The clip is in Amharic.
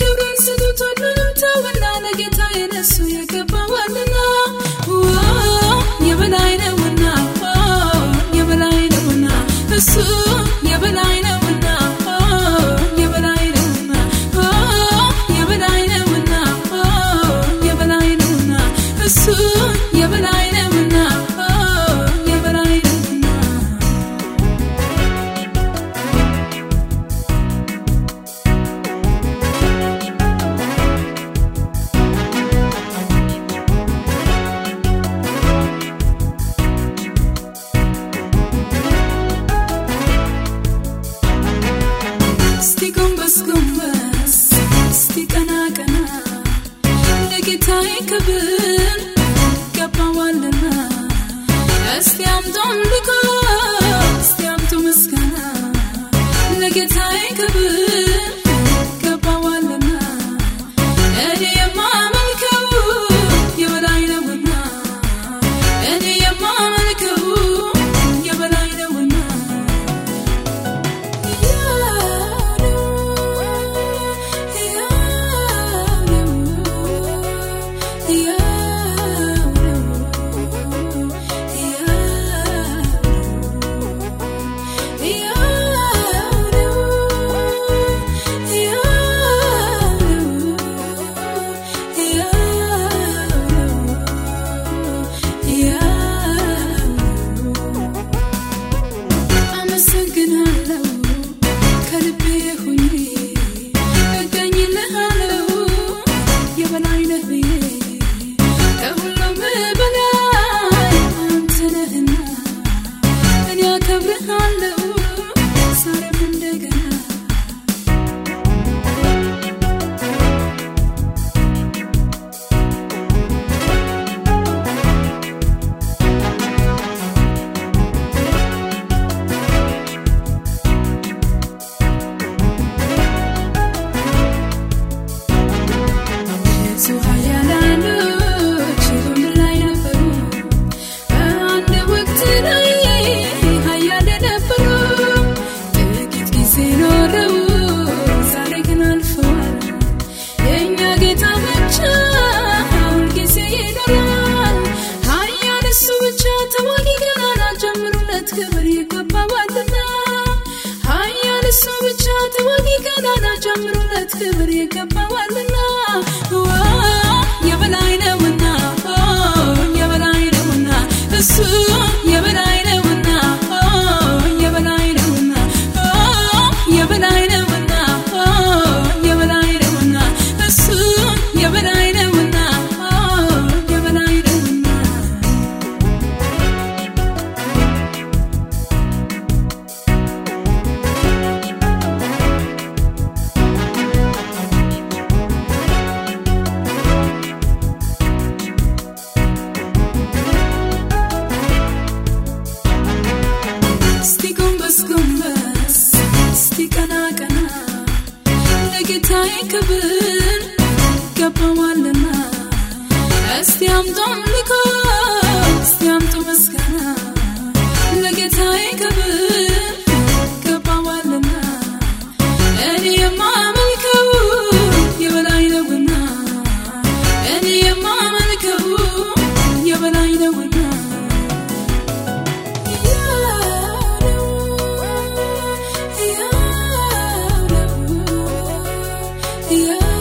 ክብርን ስጡት ሁሉንም ተውና ለጌታ የነሱ የገባ ክብር ይገባዋልና እስቲ አምጡ አምልኮ ምስጋና ለጌታዬ ክብር Abraham ጎዳና ጨምሮለት ክብር ይገባዋልና የበላይ ነውና የበላይ ነውና እሱ ክብር ይገባዋልና እስቲ አምጦም ልኮ the.